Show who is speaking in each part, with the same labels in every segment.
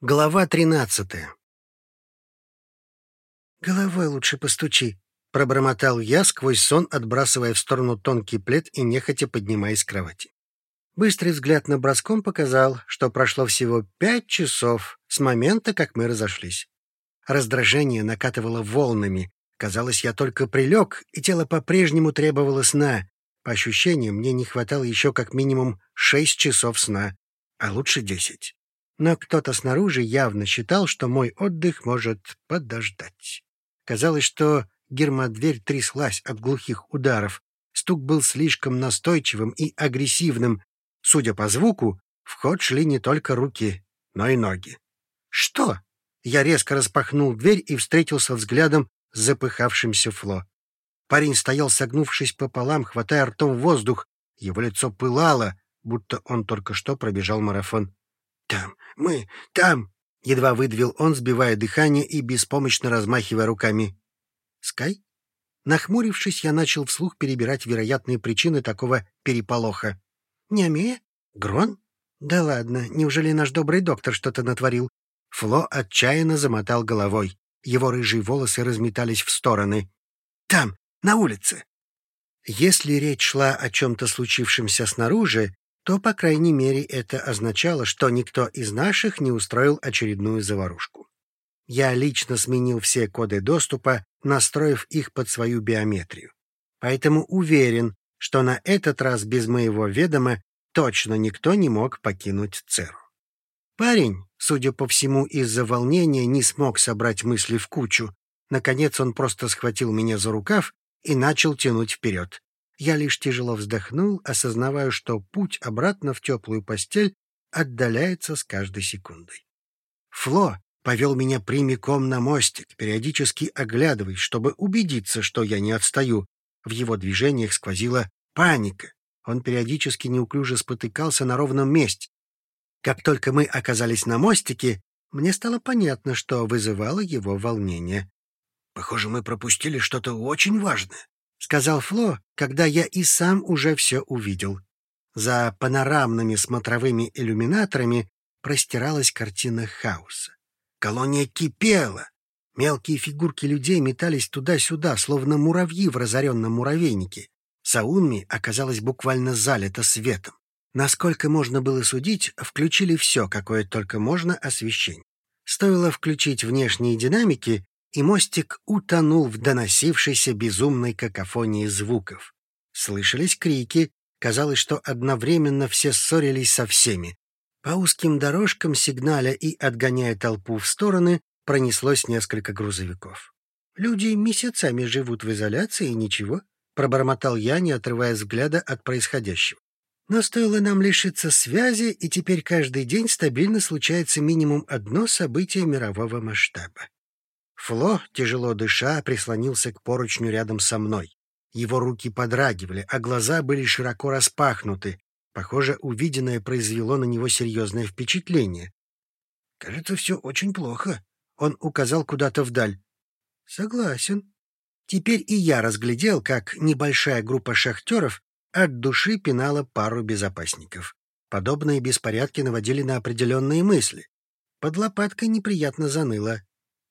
Speaker 1: Глава тринадцатая «Головой лучше постучи», — пробормотал я сквозь сон, отбрасывая в сторону тонкий плед и нехотя поднимаясь с кровати. Быстрый взгляд на броском показал, что прошло всего пять часов с момента, как мы разошлись. Раздражение накатывало волнами. Казалось, я только прилег, и тело по-прежнему требовало сна. По ощущениям, мне не хватало еще как минимум шесть часов сна, а лучше десять но кто-то снаружи явно считал, что мой отдых может подождать. Казалось, что гермодверь тряслась от глухих ударов. Стук был слишком настойчивым и агрессивным. Судя по звуку, в ход шли не только руки, но и ноги. «Что?» Я резко распахнул дверь и встретился взглядом с запыхавшимся Фло. Парень стоял, согнувшись пополам, хватая ртом воздух. Его лицо пылало, будто он только что пробежал марафон. «Там, мы, там!» — едва выдавил он, сбивая дыхание и беспомощно размахивая руками. «Скай?» Нахмурившись, я начал вслух перебирать вероятные причины такого переполоха. «Неомея? Грон? Да ладно, неужели наш добрый доктор что-то натворил?» Фло отчаянно замотал головой. Его рыжие волосы разметались в стороны. «Там, на улице!» Если речь шла о чем-то случившемся снаружи, то, по крайней мере, это означало, что никто из наших не устроил очередную заварушку. Я лично сменил все коды доступа, настроив их под свою биометрию. Поэтому уверен, что на этот раз без моего ведома точно никто не мог покинуть Церу. Парень, судя по всему, из-за волнения не смог собрать мысли в кучу. Наконец он просто схватил меня за рукав и начал тянуть вперед. Я лишь тяжело вздохнул, осознавая, что путь обратно в теплую постель отдаляется с каждой секундой. Фло повел меня прямиком на мостик, периодически оглядываясь, чтобы убедиться, что я не отстаю. В его движениях сквозила паника. Он периодически неуклюже спотыкался на ровном месте. Как только мы оказались на мостике, мне стало понятно, что вызывало его волнение. «Похоже, мы пропустили что-то очень важное», — сказал Фло, когда я и сам уже все увидел. За панорамными смотровыми иллюминаторами простиралась картина хаоса. Колония кипела. Мелкие фигурки людей метались туда-сюда, словно муравьи в разоренном муравейнике. Саунми оказалась буквально залита светом. Насколько можно было судить, включили все, какое только можно освещение. Стоило включить внешние динамики, и мостик утонул в доносившейся безумной какофонии звуков. Слышались крики, казалось, что одновременно все ссорились со всеми. По узким дорожкам, сигналя и отгоняя толпу в стороны, пронеслось несколько грузовиков. «Люди месяцами живут в изоляции, и ничего», — пробормотал я, не отрывая взгляда от происходящего. «Но стоило нам лишиться связи, и теперь каждый день стабильно случается минимум одно событие мирового масштаба. Фло, тяжело дыша, прислонился к поручню рядом со мной. Его руки подрагивали, а глаза были широко распахнуты. Похоже, увиденное произвело на него серьезное впечатление. «Кажется, все очень плохо», — он указал куда-то вдаль. «Согласен». Теперь и я разглядел, как небольшая группа шахтеров от души пинала пару безопасников. Подобные беспорядки наводили на определенные мысли. Под лопаткой неприятно заныло.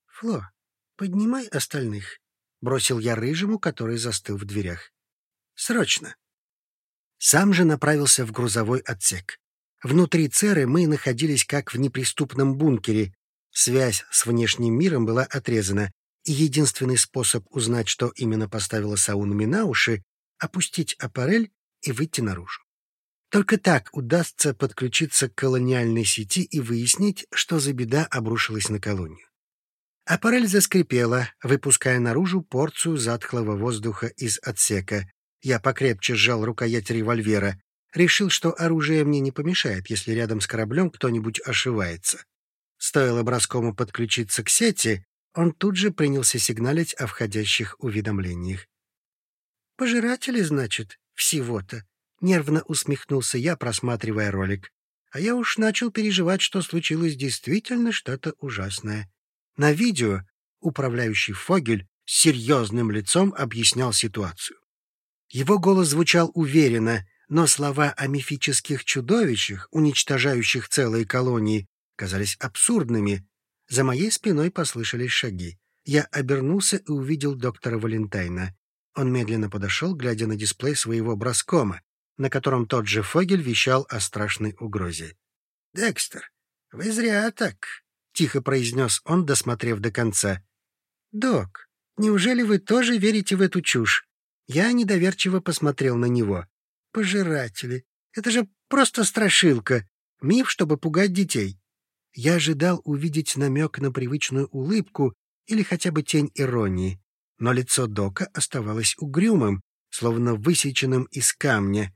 Speaker 1: «Фло, «Поднимай остальных», — бросил я рыжему, который застыл в дверях. «Срочно!» Сам же направился в грузовой отсек. Внутри церы мы находились как в неприступном бункере. Связь с внешним миром была отрезана, и единственный способ узнать, что именно поставила Саунами на уши — опустить аппарель и выйти наружу. Только так удастся подключиться к колониальной сети и выяснить, что за беда обрушилась на колонию. Аппарель заскрипела, выпуская наружу порцию затхлого воздуха из отсека. Я покрепче сжал рукоять револьвера. Решил, что оружие мне не помешает, если рядом с кораблем кто-нибудь ошивается. Стоило броскому подключиться к сети, он тут же принялся сигналить о входящих уведомлениях. «Пожиратели, значит, всего-то?» — нервно усмехнулся я, просматривая ролик. А я уж начал переживать, что случилось действительно что-то ужасное. На видео управляющий Фогель с серьезным лицом объяснял ситуацию. Его голос звучал уверенно, но слова о мифических чудовищах, уничтожающих целые колонии, казались абсурдными. За моей спиной послышались шаги. Я обернулся и увидел доктора Валентайна. Он медленно подошел, глядя на дисплей своего броскома, на котором тот же Фогель вещал о страшной угрозе. «Декстер, вы зря так», — тихо произнес он, досмотрев до конца. «Док, неужели вы тоже верите в эту чушь?» Я недоверчиво посмотрел на него. «Пожиратели, это же просто страшилка, миф, чтобы пугать детей». Я ожидал увидеть намек на привычную улыбку или хотя бы тень иронии, но лицо Дока оставалось угрюмым, словно высеченным из камня,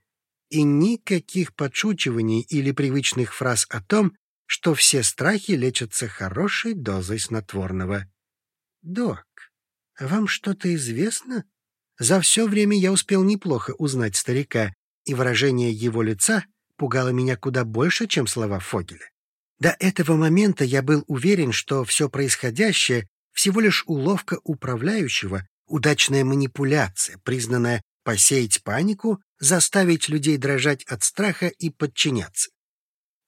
Speaker 1: и никаких подшучиваний или привычных фраз о том, что все страхи лечатся хорошей дозой снотворного. «Док, вам что-то известно?» За все время я успел неплохо узнать старика, и выражение его лица пугало меня куда больше, чем слова Фогеля. До этого момента я был уверен, что все происходящее всего лишь уловка управляющего, удачная манипуляция, признанная посеять панику, заставить людей дрожать от страха и подчиняться.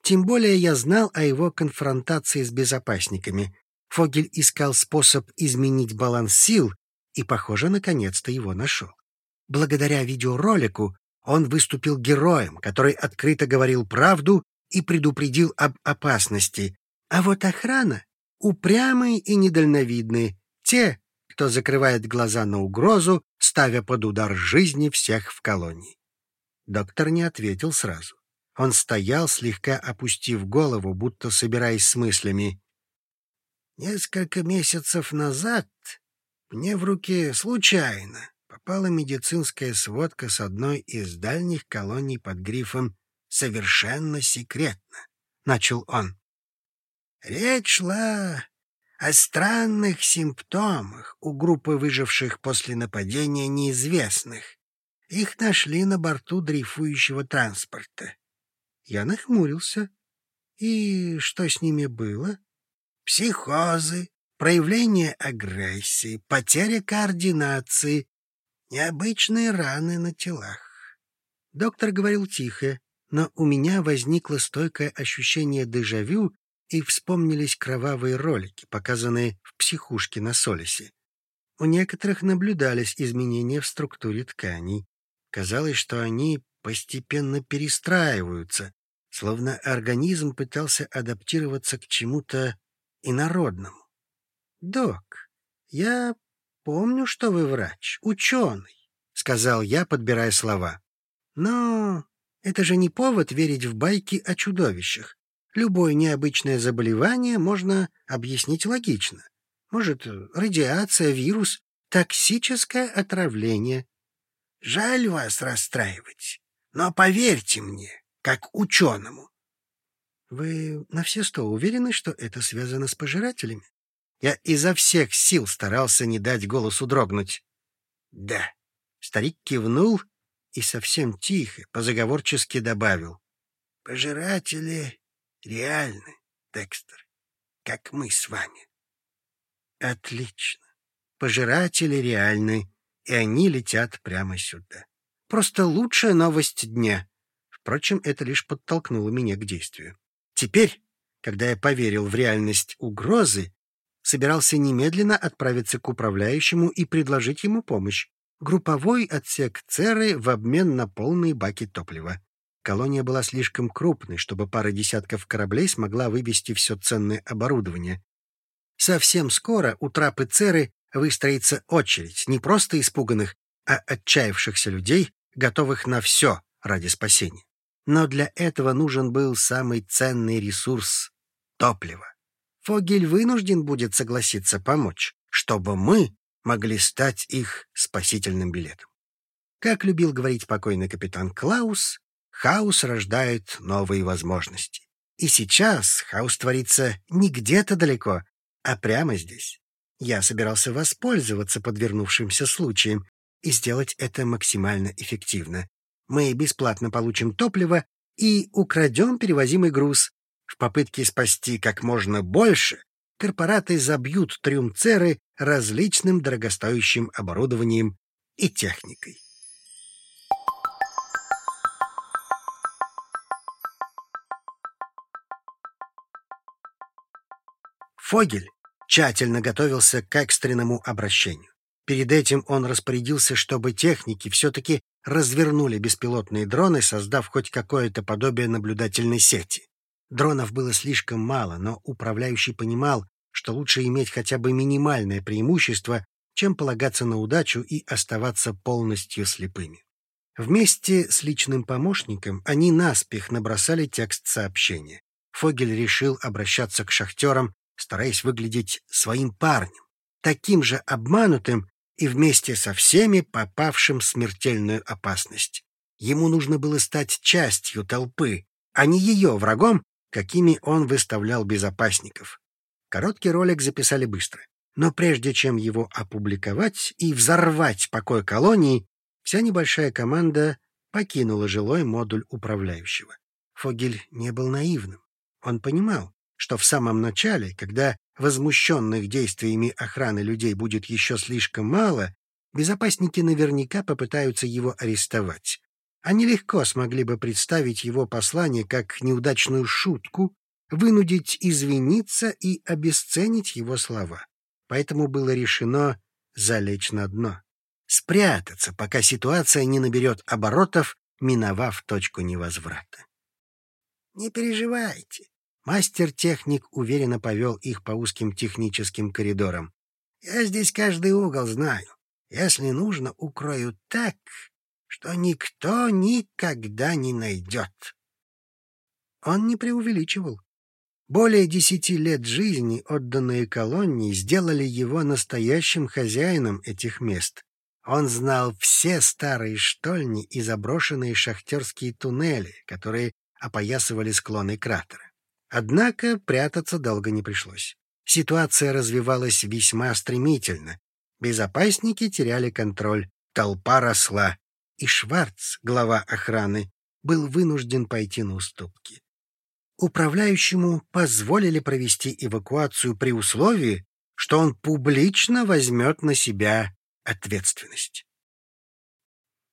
Speaker 1: Тем более я знал о его конфронтации с безопасниками. Фогель искал способ изменить баланс сил и, похоже, наконец-то его нашел. Благодаря видеоролику он выступил героем, который открыто говорил правду и предупредил об опасности. А вот охрана — упрямые и недальновидные, те, кто закрывает глаза на угрозу, ставя под удар жизни всех в колонии. Доктор не ответил сразу. Он стоял, слегка опустив голову, будто собираясь с мыслями. Несколько месяцев назад мне в руки случайно попала медицинская сводка с одной из дальних колоний под грифом «Совершенно секретно», — начал он. Речь шла о странных симптомах у группы выживших после нападения неизвестных. Их нашли на борту дрейфующего транспорта. Я нахмурился. И что с ними было? Психозы, проявление агрессии, потеря координации, необычные раны на телах. Доктор говорил тихо, но у меня возникло стойкое ощущение дежавю, и вспомнились кровавые ролики, показанные в психушке на Солисе. У некоторых наблюдались изменения в структуре тканей. Казалось, что они постепенно перестраиваются, словно организм пытался адаптироваться к чему-то инородному. «Док, я помню, что вы врач, ученый», — сказал я, подбирая слова. «Но это же не повод верить в байки о чудовищах. Любое необычное заболевание можно объяснить логично. Может, радиация, вирус, токсическое отравление. Жаль вас расстраивать, но поверьте мне, как ученому. Вы на все сто уверены, что это связано с пожирателями? Я изо всех сил старался не дать голосу дрогнуть. «Да». Старик кивнул и совсем тихо, позаговорчески добавил. «Пожиратели реальны, Декстер, как мы с вами». «Отлично. Пожиратели реальны, и они летят прямо сюда. Просто лучшая новость дня». Впрочем, это лишь подтолкнуло меня к действию. Теперь, когда я поверил в реальность угрозы, собирался немедленно отправиться к управляющему и предложить ему помощь. Групповой отсек Церы в обмен на полные баки топлива. Колония была слишком крупной, чтобы пара десятков кораблей смогла вывести все ценное оборудование. Совсем скоро у трапы Церы выстроится очередь не просто испуганных, а отчаявшихся людей, готовых на все ради спасения. Но для этого нужен был самый ценный ресурс — топливо. Фогель вынужден будет согласиться помочь, чтобы мы могли стать их спасительным билетом. Как любил говорить покойный капитан Клаус, хаос рождает новые возможности. И сейчас хаос творится не где-то далеко, а прямо здесь. Я собирался воспользоваться подвернувшимся случаем и сделать это максимально эффективно. Мы бесплатно получим топливо и украдем перевозимый груз, в попытке спасти как можно больше, корпораты забьют триумцеры различным дорогостоящим оборудованием и техникой. Фогель тщательно готовился к экстренному обращению. Перед этим он распорядился, чтобы техники все-таки развернули беспилотные дроны, создав хоть какое-то подобие наблюдательной сети. Дронов было слишком мало, но управляющий понимал, что лучше иметь хотя бы минимальное преимущество, чем полагаться на удачу и оставаться полностью слепыми. Вместе с личным помощником они наспех набросали текст сообщения. Фогель решил обращаться к шахтерам, стараясь выглядеть своим парнем, таким же обманутым и вместе со всеми попавшим в смертельную опасность. Ему нужно было стать частью толпы, а не ее врагом, какими он выставлял безопасников. Короткий ролик записали быстро. Но прежде чем его опубликовать и взорвать покой колонии, вся небольшая команда покинула жилой модуль управляющего. Фогель не был наивным. Он понимал, что в самом начале, когда возмущенных действиями охраны людей будет еще слишком мало, безопасники наверняка попытаются его арестовать. Они легко смогли бы представить его послание как неудачную шутку, вынудить извиниться и обесценить его слова. Поэтому было решено залечь на дно. Спрятаться, пока ситуация не наберет оборотов, миновав точку невозврата. «Не переживайте», Мастер-техник уверенно повел их по узким техническим коридорам. «Я здесь каждый угол знаю. Если нужно, укрою так, что никто никогда не найдет». Он не преувеличивал. Более десяти лет жизни, отданные колонии, сделали его настоящим хозяином этих мест. Он знал все старые штольни и заброшенные шахтерские туннели, которые опоясывали склоны кратера. Однако прятаться долго не пришлось. Ситуация развивалась весьма стремительно. Безопасники теряли контроль, толпа росла, и Шварц, глава охраны, был вынужден пойти на уступки. Управляющему позволили провести эвакуацию при условии, что он публично возьмет на себя ответственность.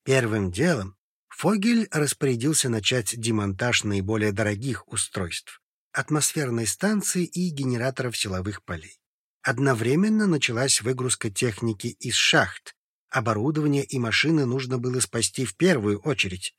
Speaker 1: Первым делом Фогель распорядился начать демонтаж наиболее дорогих устройств атмосферной станции и генераторов силовых полей. Одновременно началась выгрузка техники из шахт. Оборудование и машины нужно было спасти в первую очередь.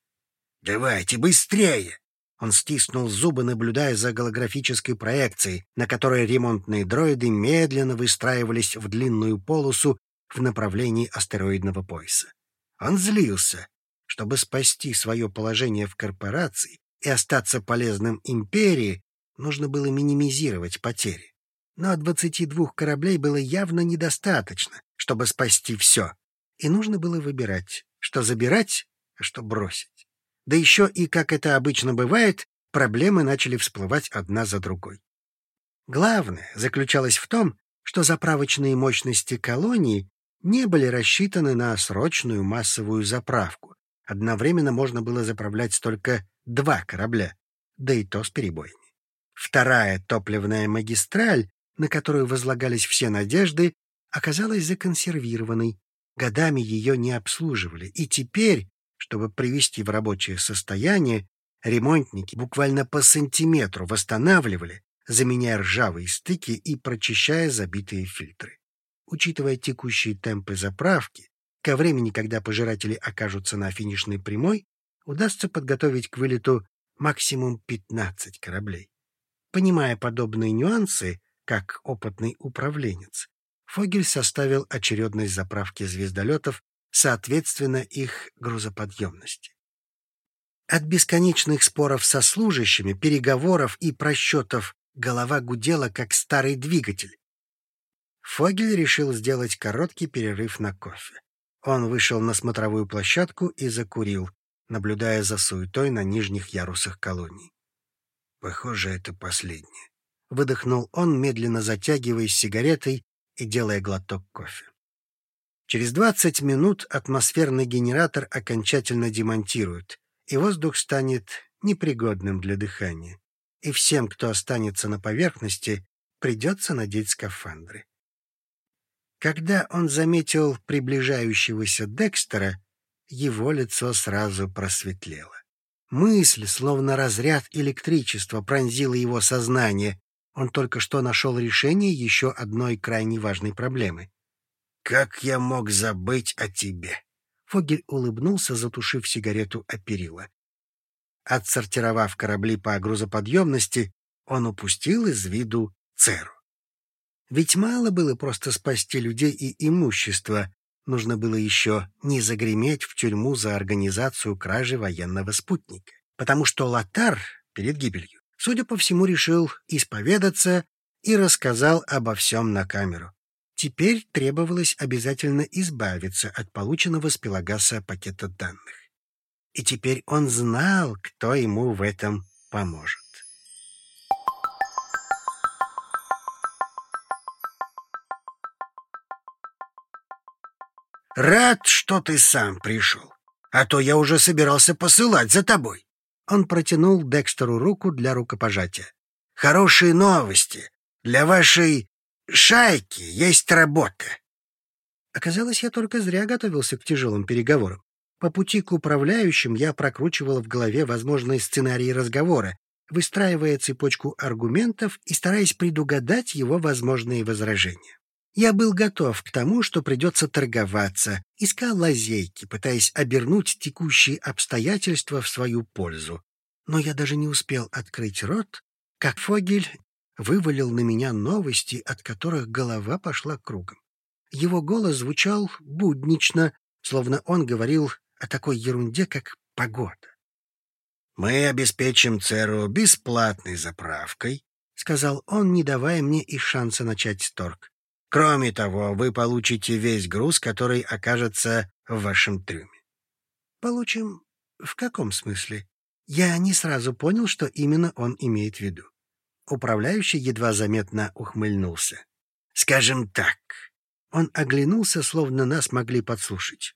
Speaker 1: «Давайте быстрее!» Он стиснул зубы, наблюдая за голографической проекцией, на которой ремонтные дроиды медленно выстраивались в длинную полосу в направлении астероидного пояса. Он злился. Чтобы спасти свое положение в корпорации и остаться полезным империи, нужно было минимизировать потери. Но 22 кораблей было явно недостаточно, чтобы спасти все. И нужно было выбирать, что забирать, а что бросить. Да еще и, как это обычно бывает, проблемы начали всплывать одна за другой. Главное заключалось в том, что заправочные мощности колонии не были рассчитаны на срочную массовую заправку. Одновременно можно было заправлять только два корабля, да и то с перебоями. Вторая топливная магистраль, на которую возлагались все надежды, оказалась законсервированной. Годами ее не обслуживали, и теперь, чтобы привести в рабочее состояние, ремонтники буквально по сантиметру восстанавливали, заменяя ржавые стыки и прочищая забитые фильтры. Учитывая текущие темпы заправки, ко времени, когда пожиратели окажутся на финишной прямой, удастся подготовить к вылету максимум 15 кораблей. Понимая подобные нюансы, как опытный управленец, Фогель составил очередность заправки звездолетов соответственно их грузоподъемности. От бесконечных споров со служащими, переговоров и просчетов голова гудела, как старый двигатель. Фогель решил сделать короткий перерыв на кофе. Он вышел на смотровую площадку и закурил, наблюдая за суетой на нижних ярусах колонии. Похоже, это последнее. Выдохнул он, медленно затягиваясь сигаретой и делая глоток кофе. Через двадцать минут атмосферный генератор окончательно демонтируют, и воздух станет непригодным для дыхания. И всем, кто останется на поверхности, придется надеть скафандры. Когда он заметил приближающегося Декстера, его лицо сразу просветлело. Мысль, словно разряд электричества, пронзила его сознание. Он только что нашел решение еще одной крайне важной проблемы.
Speaker 2: «Как я мог забыть о тебе?»
Speaker 1: Фогель улыбнулся, затушив сигарету о перила. Отсортировав корабли по грузоподъемности, он упустил из виду Церу. Ведь мало было просто спасти людей и имущество, нужно было еще не загреметь в тюрьму за организацию кражи военного спутника, потому что Лотар перед гибелью, судя по всему, решил исповедаться и рассказал обо всем на камеру. Теперь требовалось обязательно избавиться от полученного с Пелагаса пакета данных. И теперь он знал, кто ему в этом поможет.
Speaker 2: «Рад, что ты сам пришел, а то я уже собирался посылать за тобой».
Speaker 1: Он протянул Декстеру руку для рукопожатия.
Speaker 2: «Хорошие новости. Для вашей шайки есть работа».
Speaker 1: Оказалось, я только зря готовился к тяжелым переговорам. По пути к управляющим я прокручивал в голове возможные сценарии разговора, выстраивая цепочку аргументов и стараясь предугадать его возможные возражения. Я был готов к тому, что придется торговаться, искал лазейки, пытаясь обернуть текущие обстоятельства в свою пользу. Но я даже не успел открыть рот, как Фогель вывалил на меня новости, от которых голова пошла кругом. Его голос звучал буднично, словно он говорил о такой ерунде, как погода.
Speaker 2: «Мы обеспечим Церу бесплатной заправкой», — сказал он, не давая мне и шанса начать торг. «Кроме того, вы получите весь груз, который окажется в вашем трюме».
Speaker 1: «Получим? В каком смысле?» Я не сразу понял, что именно он имеет в виду. Управляющий едва заметно ухмыльнулся.
Speaker 2: «Скажем так».
Speaker 1: Он оглянулся, словно нас могли подслушать.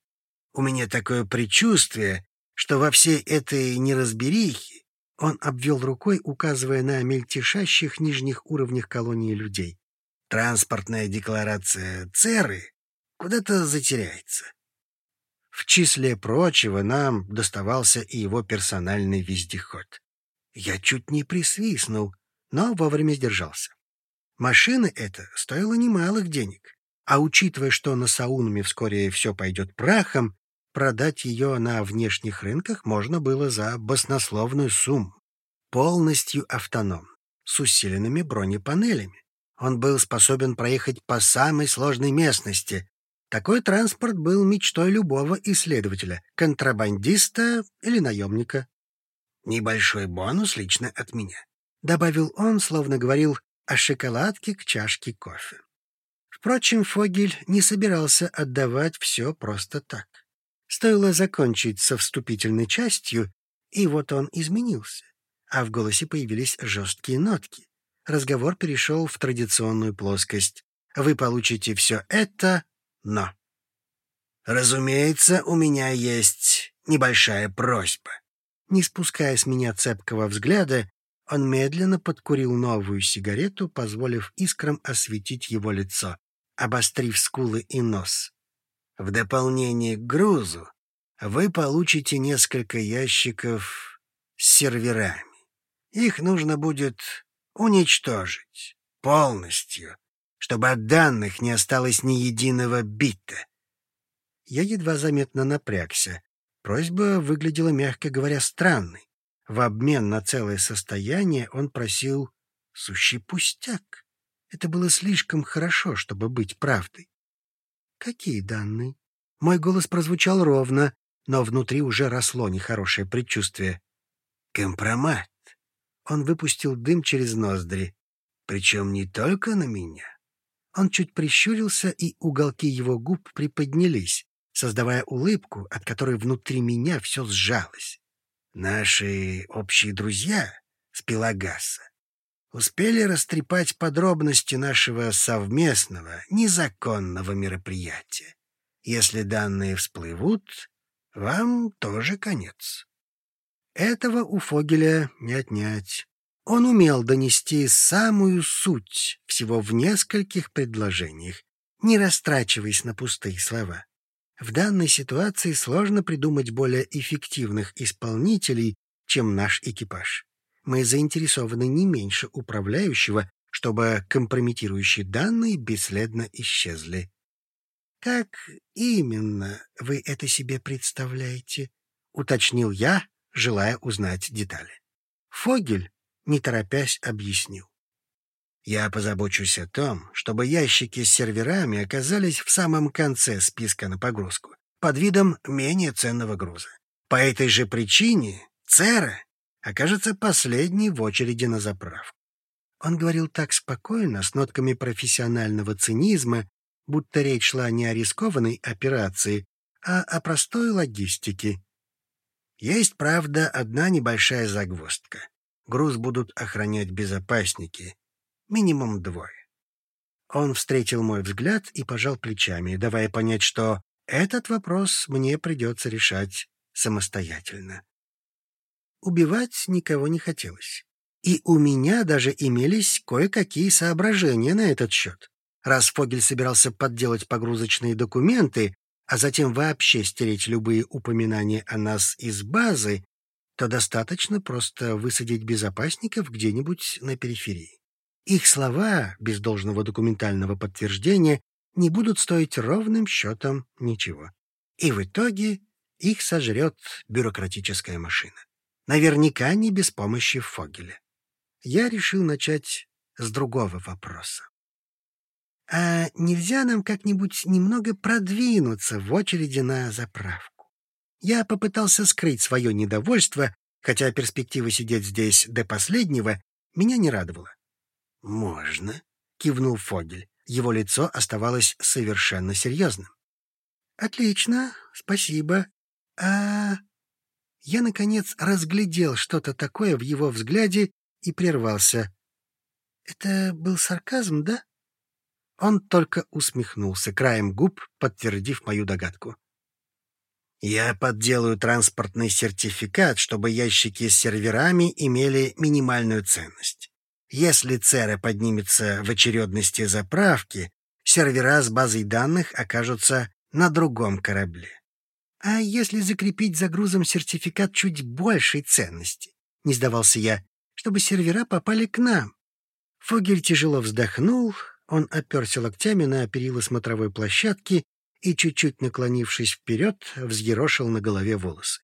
Speaker 2: У меня такое предчувствие, что во всей этой неразберихе
Speaker 1: он обвел рукой, указывая на мельтешащих нижних уровнях колонии людей.
Speaker 2: Транспортная декларация ЦЕРы куда-то затеряется.
Speaker 1: В числе прочего нам доставался и его персональный вездеход. Я чуть не присвистнул, но вовремя сдержался. Машина эта стоила немалых денег, а учитывая, что на Саунами вскоре все пойдет прахом, Продать ее на внешних рынках можно было за баснословную сумму. Полностью автоном, с усиленными бронепанелями. Он был способен проехать по самой сложной местности. Такой транспорт был мечтой любого исследователя, контрабандиста или наемника.
Speaker 2: «Небольшой бонус лично от меня», —
Speaker 1: добавил он, словно говорил о шоколадке к чашке кофе. Впрочем, Фогель не собирался отдавать все просто так. Стоило закончить со вступительной частью, и вот он изменился, а в голосе появились жесткие нотки. Разговор перешел в традиционную плоскость. Вы получите все это, но...
Speaker 2: Разумеется, у меня есть небольшая просьба.
Speaker 1: Не спуская с меня цепкого взгляда, он медленно подкурил новую сигарету, позволив искрам осветить его лицо, обострив скулы и нос.
Speaker 2: В дополнение к грузу вы получите несколько ящиков с серверами. Их нужно будет уничтожить полностью, чтобы от данных не осталось ни единого бита.
Speaker 1: Я едва заметно напрягся. Просьба выглядела, мягко говоря, странной. В обмен на целое состояние он просил сущий пустяк. Это было слишком хорошо, чтобы быть правдой. «Какие данные?» Мой голос прозвучал ровно, но внутри уже росло нехорошее предчувствие.
Speaker 2: «Компромат!»
Speaker 1: Он выпустил дым через ноздри.
Speaker 2: Причем не только на меня.
Speaker 1: Он чуть прищурился, и уголки его губ приподнялись, создавая улыбку, от которой внутри меня все сжалось.
Speaker 2: Наши общие друзья с Пелагаса успели растрепать подробности нашего совместного, незаконного мероприятия. Если данные всплывут, вам тоже конец.
Speaker 1: Этого у Фогеля не отнять. Он умел донести самую суть всего в нескольких предложениях, не растрачиваясь на пустые слова. В данной ситуации сложно придумать более эффективных исполнителей, чем наш экипаж мы заинтересованы не меньше управляющего, чтобы компрометирующие данные бесследно исчезли. «Как именно вы это себе представляете?» — уточнил я, желая узнать детали. Фогель, не торопясь, объяснил.
Speaker 2: «Я позабочусь о том, чтобы ящики с серверами оказались в самом конце списка на погрузку, под видом менее ценного груза. По этой же причине Цера окажется последней в очереди на заправку. Он говорил так спокойно, с нотками профессионального цинизма, будто речь шла не о рискованной операции, а о простой логистике. Есть, правда, одна небольшая загвоздка. Груз будут охранять безопасники. Минимум двое. Он встретил мой взгляд и пожал плечами, давая понять, что этот вопрос мне придется решать самостоятельно. Убивать никого не хотелось. И у меня даже имелись кое-какие соображения на этот счет. Раз Фогель собирался подделать погрузочные документы, а затем вообще стереть любые упоминания о нас из базы, то достаточно просто высадить безопасников где-нибудь на периферии. Их слова, без должного документального подтверждения, не будут стоить ровным счетом ничего. И в итоге их сожрет бюрократическая машина. Наверняка не без помощи Фогеля. Я решил начать с другого вопроса. А нельзя нам как-нибудь немного продвинуться в очереди на заправку? Я попытался скрыть свое недовольство, хотя перспектива сидеть здесь до последнего меня не радовала. «Можно», — кивнул Фогель. Его лицо оставалось совершенно серьезным. «Отлично, спасибо. А...» Я, наконец, разглядел что-то такое в его взгляде и прервался. «Это был сарказм, да?» Он только усмехнулся, краем губ подтвердив мою догадку. «Я подделаю транспортный сертификат, чтобы ящики с серверами имели минимальную ценность. Если Цера поднимется в очередности заправки, сервера с базой данных окажутся на другом корабле. А если закрепить за грузом сертификат чуть большей ценности? Не сдавался я, чтобы сервера попали к нам. Фогель тяжело вздохнул, он оперся локтями на перила смотровой площадки и, чуть-чуть наклонившись вперед, взъерошил на голове волосы.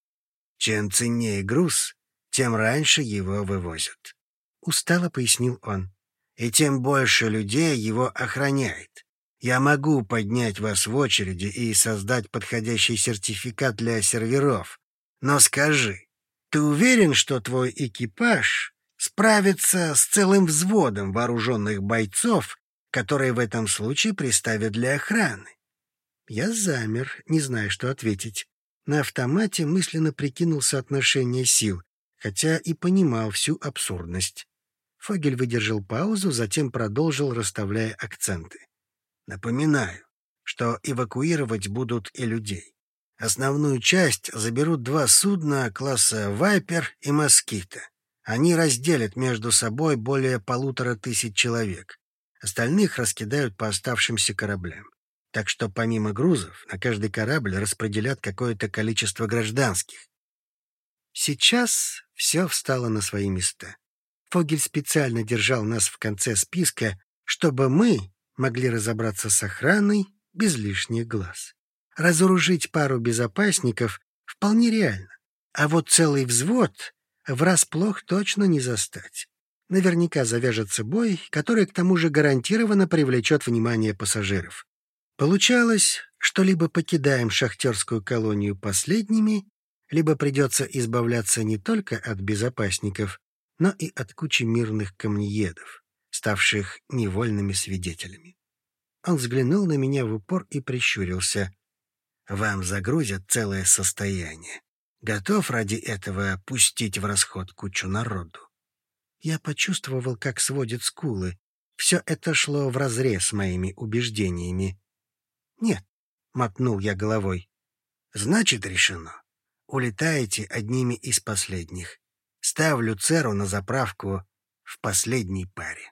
Speaker 2: «Чем ценнее груз, тем раньше его вывозят», — устало пояснил он. «И тем больше людей его охраняет. Я могу поднять вас в очереди и создать подходящий сертификат для серверов. Но скажи, ты уверен, что твой экипаж справится с целым взводом вооруженных бойцов которые в этом случае приставят для охраны. Я замер, не зная, что ответить. На автомате мысленно прикинул соотношение сил, хотя и понимал всю абсурдность. Фогель выдержал паузу, затем продолжил, расставляя акценты. Напоминаю, что эвакуировать будут и людей. Основную часть заберут два судна класса «Вайпер» и «Москита». Они разделят между собой более полутора тысяч человек. Остальных раскидают по оставшимся кораблям. Так что помимо грузов на каждый корабль распределят какое-то количество гражданских. Сейчас все встало на свои места. Фогель специально держал нас в конце списка, чтобы мы могли разобраться с охраной без лишних глаз. Разоружить пару безопасников вполне реально, а вот целый взвод врасплох точно не застать наверняка завяжется бой, который к тому же гарантированно привлечет внимание пассажиров. Получалось, что либо покидаем шахтерскую колонию последними, либо придется избавляться не только от безопасников, но и от кучи мирных камнеедов, ставших невольными свидетелями. Он взглянул на меня в упор и прищурился. «Вам загрузят целое состояние. Готов ради этого пустить в расход кучу народу?» Я почувствовал, как сводит скулы. Все это шло вразрез с моими убеждениями. «Нет», — мотнул я головой. «Значит, решено. Улетаете одними из последних. Ставлю Церу на заправку в последней паре».